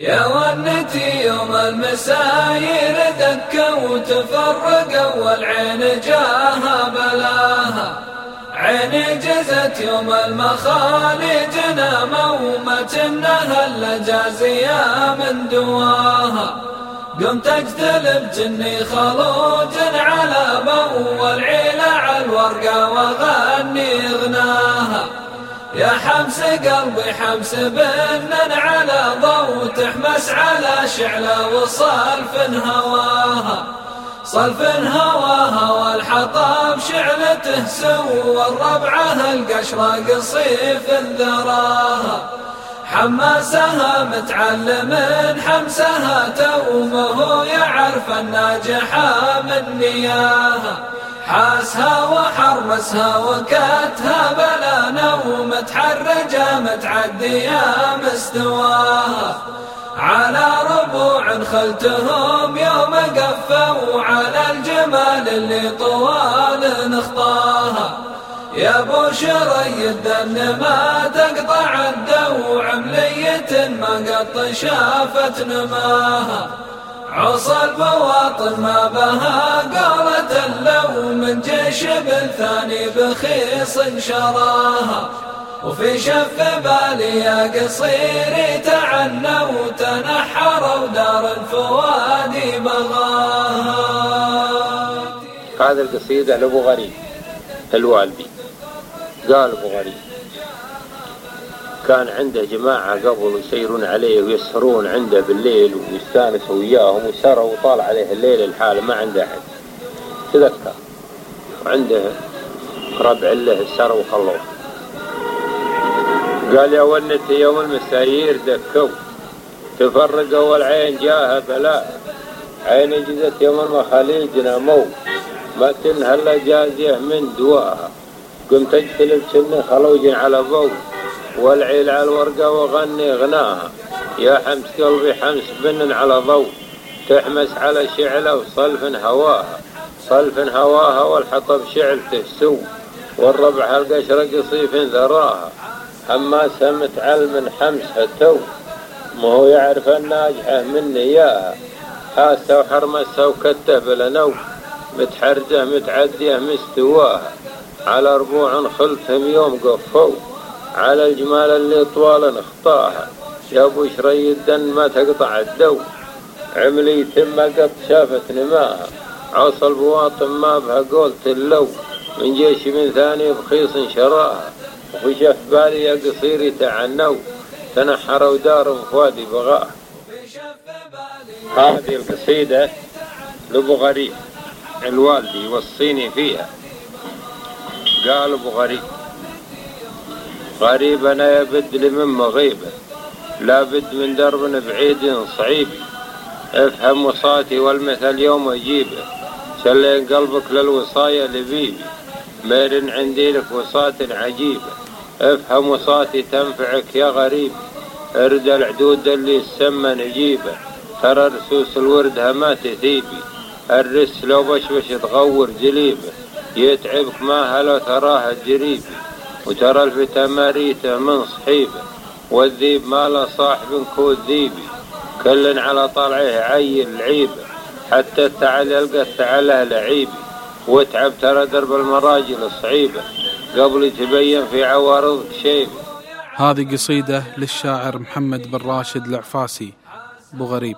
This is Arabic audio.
يا ونتي يوم المساير دكوا وتفرقوا والعين جاها بلاها. عيني جزت يوم المخالج مومة إنها اللجازية من دواها. قمت اجتلب جني خلوج على بو والعيل على الورقة وغني غناها يا حمس قلبي حمس بنن على ضو تحمس على شعلة وصلف هواها. صلف هواها والحطب شعلته سوى الربعة القشرة قصيف ذراها حماسها متعلم حمسها تومه يعرف الناجحة من نياها. حاسها وحرمسها وكتها بلا نوم تحرجة متعدية مستواها. على ربوع خلتهم يوم قفوا على الجمال اللي طوال نخطاها. يا أبو شري الدن ما تقطع الدو عملية ما قط شافت نماها. عصى البواطن ما بها قالت اللو من جيش بالثاني بخيص شراها. وفي شف بالي يا قصير تعنوا تنحروا دار الفؤاد بغاها. هذا القصيدة لأبو غريب الوالدي قال أبو غريب. كان عنده جماعة قبل يسيرون عليه ويسهرون عنده بالليل ويستانسوا وياهم وسروا وطال عليه الليل الحال ما عنده أحد. تذكر. وعنده ربع له سروا وخلوه. قال يا ونتي يوم المساير دكوا. تفرقوا والعين جاها بلاء عين جزت يوم المخاليج نمو ما تنهى الا جازيه من دواها. قمت اجتلب شني خلوج على ضوء. والعيل على الورقة وغني غناها. يا حمس قلبي حمس بن على ضوء. تحمس على شعلة وصلف هواها. صلف هواها والحطب شعل تهسو. والربع القشرة قصيف ذراها. حماسها متعلم حمسها تو ما هو يعرف الناجحة من إياها. حاسة وحرمسها وكتة بلا نو. متحرجة متعدية مستواها. على ربوع خلتهم يوم قفوا على الجمال اللي طوال اخطاها يا أبو شري الدن ما تقطع الدو. عملي ثم قد شافت نماها. عصى البواطن ما بها قولت اللو. من جيش من ثاني بخيص شراها. وفي شف بالي يا قصير يتعنوا تنحروا دار فؤادي بغاه هذه القصيدة لأبو غريب الوالدي يوصيني فيها. قال أبو غريب غريب أنا يبد لي من مغيبة. لا بد من درب بعيد صعيب. افهم وصاتي والمثل يوم أجيبه سلين قلبك للوصايا لبيبي مير عندي لك وصاة عجيبة افهم وصاتي تنفعك يا غريب. ارد العدود اللي السمى نجيبه ترى رسوس الورد ما تثيبي الرس لو بشبش تغور جليبه يتعبك ما هلو تراها جريبي وترى الفتى من صحيبه والذيب ما له صاحب كود ذيبي. كل على طلعه عين لعيبه حتى التعال يلقى التعاله لعيبي وتعب ترى درب المراجل صعيبه قبل يتبين في عوارضك شيبة. هذه قصيدة للشاعر محمد بن راشد العفاسي. بغريب